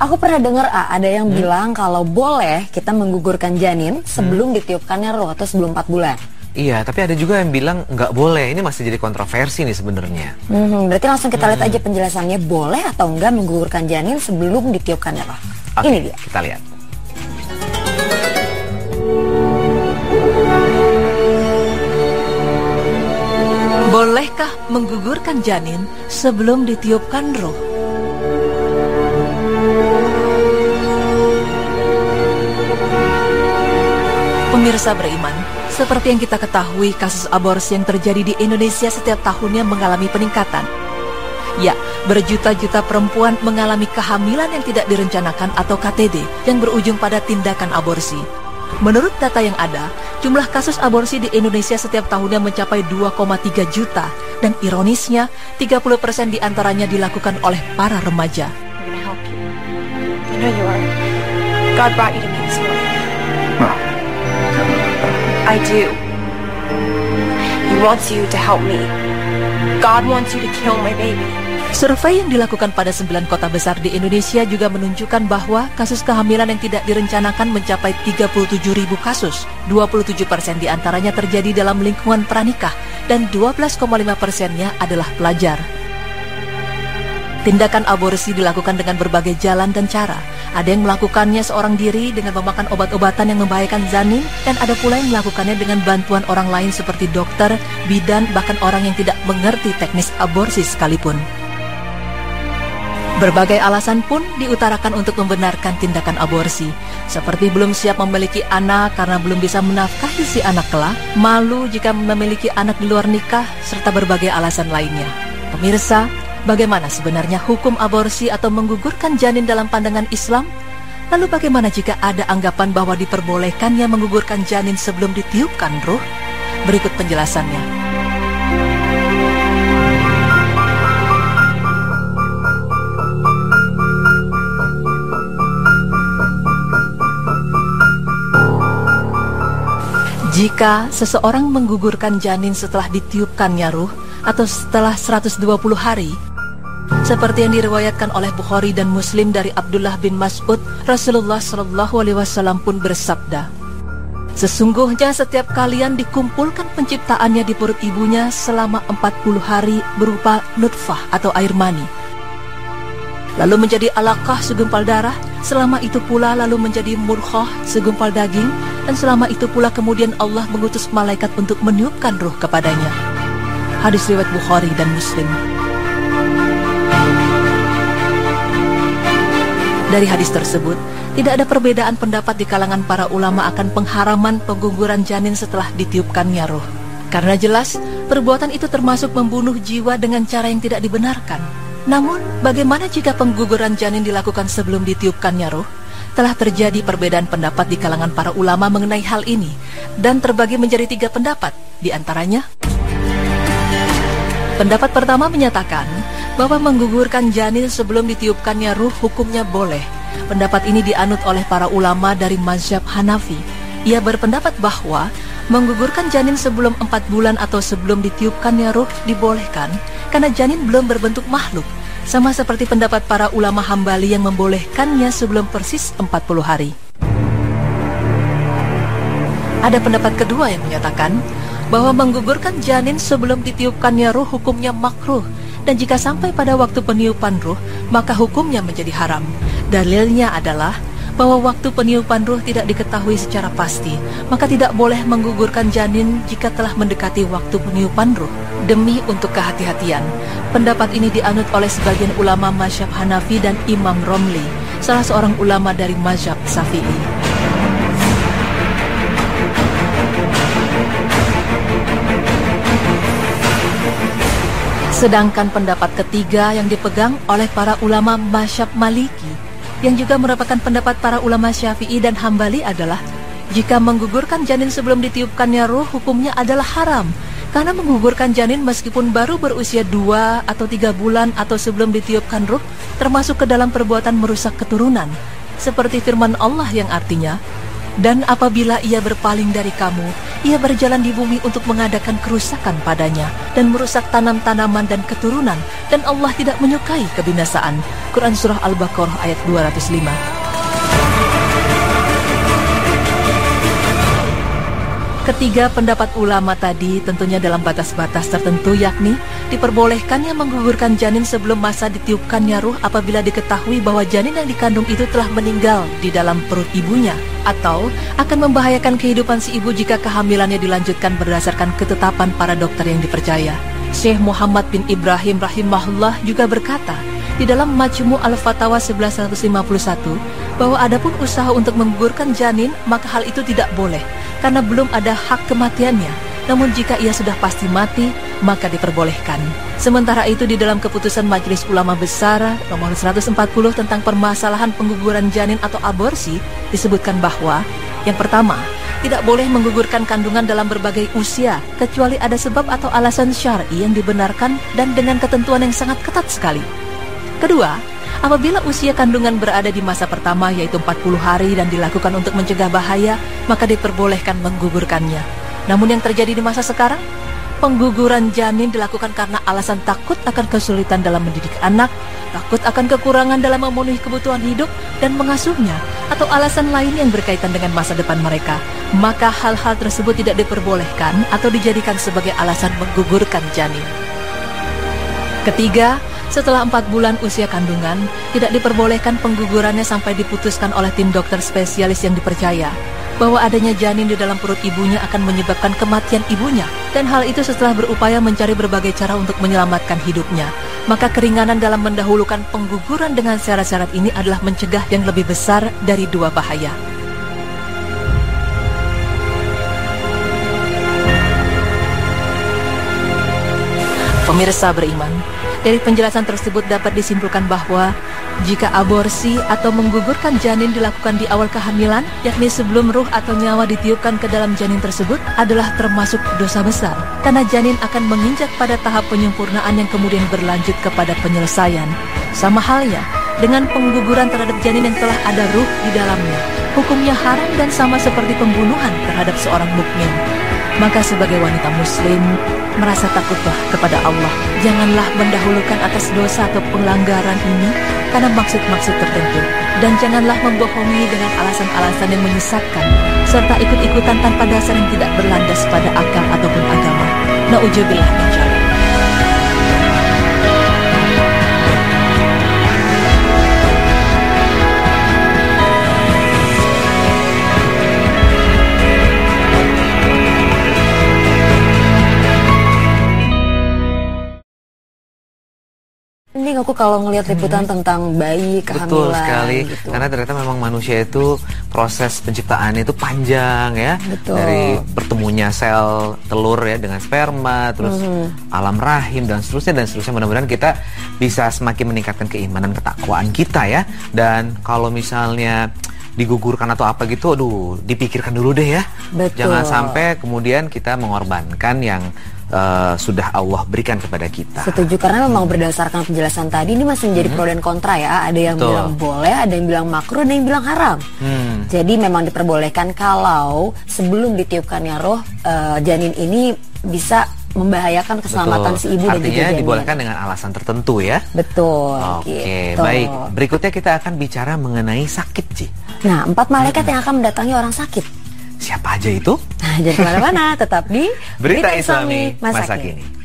Aku pernah dengar ah, ada yang hmm. bilang kalau boleh kita menggugurkan janin sebelum hmm. ditiupkannya roh atau sebelum 4 bulan. Iya, tapi ada juga yang bilang nggak boleh. Ini masih jadi kontroversi nih sebenarnya. Hmm, berarti langsung kita hmm. lihat aja penjelasannya boleh atau enggak menggugurkan janin sebelum ditiupkannya roh. Oke, Ini dia. Kita lihat. Bolehkah menggugurkan janin sebelum ditiupkan roh? Pemirsa beriman, seperti yang kita ketahui, kasus aborsi yang terjadi di Indonesia setiap tahunnya mengalami peningkatan. Ya, berjuta-juta perempuan mengalami kehamilan yang tidak direncanakan atau KTD yang berujung pada tindakan aborsi. Menurut data yang ada, jumlah kasus aborsi di Indonesia setiap tahunnya mencapai 2,3 juta dan ironisnya 30% di antaranya dilakukan oleh para remaja. God brought you to me this morning. I do. He wants you to help me. God wants you to kill my baby. Survei yang dilakukan pada sembilan kota besar di Indonesia juga menunjukkan bahwa kasus kehamilan yang tidak direncanakan mencapai 37 ribu kasus. 27 persen di antaranya terjadi dalam lingkungan pranikah dan 12,5 persennya adalah pelajar. Tindakan aborsi dilakukan dengan berbagai jalan dan cara, ada yang melakukannya seorang diri dengan memakan obat-obatan yang membahayakan janin dan ada pula yang melakukannya dengan bantuan orang lain seperti dokter, bidan, bahkan orang yang tidak mengerti teknis aborsi sekalipun. Berbagai alasan pun diutarakan untuk membenarkan tindakan aborsi, seperti belum siap memiliki anak karena belum bisa menafkahi si anak kelak, malu jika memiliki anak di luar nikah, serta berbagai alasan lainnya. Pemirsa, Bagaimana sebenarnya hukum aborsi atau menggugurkan janin dalam pandangan Islam? Lalu bagaimana jika ada anggapan bahwa diperbolehkannya menggugurkan janin sebelum ditiupkan ruh? Berikut penjelasannya. Jika seseorang menggugurkan janin setelah ditiupkannya ruh atau setelah 120 hari, seperti yang diriwayatkan oleh Bukhari dan Muslim dari Abdullah bin Mas'ud, Rasulullah Shallallahu Alaihi Wasallam pun bersabda, Sesungguhnya setiap kalian dikumpulkan penciptaannya di perut ibunya selama 40 hari berupa nutfah atau air mani. Lalu menjadi alakah segumpal darah, selama itu pula lalu menjadi murkhah segumpal daging, dan selama itu pula kemudian Allah mengutus malaikat untuk meniupkan ruh kepadanya. Hadis riwayat Bukhari dan Muslim. Dari hadis tersebut, tidak ada perbedaan pendapat di kalangan para ulama akan pengharaman pengguguran janin setelah ditiupkannya roh. Karena jelas, perbuatan itu termasuk membunuh jiwa dengan cara yang tidak dibenarkan. Namun, bagaimana jika pengguguran janin dilakukan sebelum ditiupkannya roh? Telah terjadi perbedaan pendapat di kalangan para ulama mengenai hal ini, dan terbagi menjadi tiga pendapat, di antaranya... Pendapat pertama menyatakan bahwa menggugurkan janin sebelum ditiupkannya ruh hukumnya boleh. Pendapat ini dianut oleh para ulama dari mazhab Hanafi. Ia berpendapat bahwa menggugurkan janin sebelum empat bulan atau sebelum ditiupkannya ruh dibolehkan karena janin belum berbentuk makhluk. Sama seperti pendapat para ulama hambali yang membolehkannya sebelum persis 40 hari. Ada pendapat kedua yang menyatakan bahwa menggugurkan janin sebelum ditiupkannya ruh hukumnya makruh dan jika sampai pada waktu peniupan ruh, maka hukumnya menjadi haram. Dalilnya adalah bahwa waktu peniupan ruh tidak diketahui secara pasti, maka tidak boleh menggugurkan janin jika telah mendekati waktu peniupan ruh. Demi untuk kehati-hatian, pendapat ini dianut oleh sebagian ulama mazhab Hanafi dan Imam Romli, salah seorang ulama dari mazhab Syafi'i. Sedangkan pendapat ketiga yang dipegang oleh para ulama Masyab Maliki yang juga merupakan pendapat para ulama Syafi'i dan Hambali adalah jika menggugurkan janin sebelum ditiupkannya ruh hukumnya adalah haram. Karena menggugurkan janin meskipun baru berusia dua atau tiga bulan atau sebelum ditiupkan ruh termasuk ke dalam perbuatan merusak keturunan. Seperti firman Allah yang artinya Dan apabila ia berpaling dari kamu, ia berjalan di bumi untuk mengadakan kerusakan padanya dan merusak tanam-tanaman dan keturunan dan Allah tidak menyukai kebinasaan. Quran Surah Al-Baqarah ayat 205 Ketiga pendapat ulama tadi tentunya dalam batas-batas tertentu yakni diperbolehkannya menggugurkan janin sebelum masa ditiupkannya ruh apabila diketahui bahwa janin yang dikandung itu telah meninggal di dalam perut ibunya atau akan membahayakan kehidupan si ibu jika kehamilannya dilanjutkan berdasarkan ketetapan para dokter yang dipercaya. Syekh Muhammad bin Ibrahim rahimahullah juga berkata di dalam Majmu Al-Fatawa 1151 bahwa adapun usaha untuk menggugurkan janin maka hal itu tidak boleh karena belum ada hak kematiannya. Namun jika ia sudah pasti mati, maka diperbolehkan. Sementara itu di dalam keputusan Majelis Ulama Besar nomor 140 tentang permasalahan pengguguran janin atau aborsi disebutkan bahwa yang pertama, tidak boleh menggugurkan kandungan dalam berbagai usia kecuali ada sebab atau alasan syar'i yang dibenarkan dan dengan ketentuan yang sangat ketat sekali. Kedua, Apabila usia kandungan berada di masa pertama yaitu 40 hari dan dilakukan untuk mencegah bahaya, maka diperbolehkan menggugurkannya. Namun yang terjadi di masa sekarang, pengguguran janin dilakukan karena alasan takut akan kesulitan dalam mendidik anak, takut akan kekurangan dalam memenuhi kebutuhan hidup dan mengasuhnya, atau alasan lain yang berkaitan dengan masa depan mereka. Maka hal-hal tersebut tidak diperbolehkan atau dijadikan sebagai alasan menggugurkan janin. Ketiga, setelah empat bulan usia kandungan, tidak diperbolehkan penggugurannya sampai diputuskan oleh tim dokter spesialis yang dipercaya bahwa adanya janin di dalam perut ibunya akan menyebabkan kematian ibunya dan hal itu setelah berupaya mencari berbagai cara untuk menyelamatkan hidupnya. Maka keringanan dalam mendahulukan pengguguran dengan syarat-syarat ini adalah mencegah yang lebih besar dari dua bahaya. Pemirsa beriman, dari penjelasan tersebut dapat disimpulkan bahwa jika aborsi atau menggugurkan janin dilakukan di awal kehamilan, yakni sebelum ruh atau nyawa ditiupkan ke dalam janin tersebut adalah termasuk dosa besar. Karena janin akan menginjak pada tahap penyempurnaan yang kemudian berlanjut kepada penyelesaian. Sama halnya dengan pengguguran terhadap janin yang telah ada ruh di dalamnya. Hukumnya haram dan sama seperti pembunuhan terhadap seorang mukmin. Maka sebagai wanita muslim, merasa takutlah kepada Allah. Janganlah mendahulukan atas dosa atau pelanggaran ini karena maksud-maksud tertentu. Dan janganlah membohongi dengan alasan-alasan yang menyesatkan, serta ikut-ikutan tanpa dasar yang tidak berlandas pada akal ataupun agama. Na'udzubillah aku kalau ngelihat liputan hmm. tentang bayi kehamilan. Betul sekali, gitu. karena ternyata memang manusia itu proses penciptaan itu panjang ya. Betul. Dari bertemunya sel telur ya dengan sperma, terus hmm. alam rahim dan seterusnya dan seterusnya. Mudah-mudahan kita bisa semakin meningkatkan keimanan ketakwaan kita ya. Dan kalau misalnya digugurkan atau apa gitu, aduh, dipikirkan dulu deh ya. Betul. Jangan sampai kemudian kita mengorbankan yang uh, sudah Allah berikan kepada kita. Setuju karena memang berdasarkan penjelasan tadi ini masih menjadi hmm. pro dan kontra ya. Ada yang Betul. bilang boleh, ada yang bilang makruh, ada yang bilang haram. Hmm. Jadi memang diperbolehkan kalau sebelum ditiupkannya roh uh, janin ini bisa membahayakan keselamatan Betul. si ibu Artinya dan juga janin. dibolehkan dengan alasan tertentu ya. Betul. Oke, gitu. baik. Berikutnya kita akan bicara mengenai sakit, Ci. Nah, empat malaikat hmm. yang akan mendatangi orang sakit. Apa aja itu? Nah, jangan ke mana-mana, tetap di Berita, Berita Islami Masa, Masa Kini. Kini.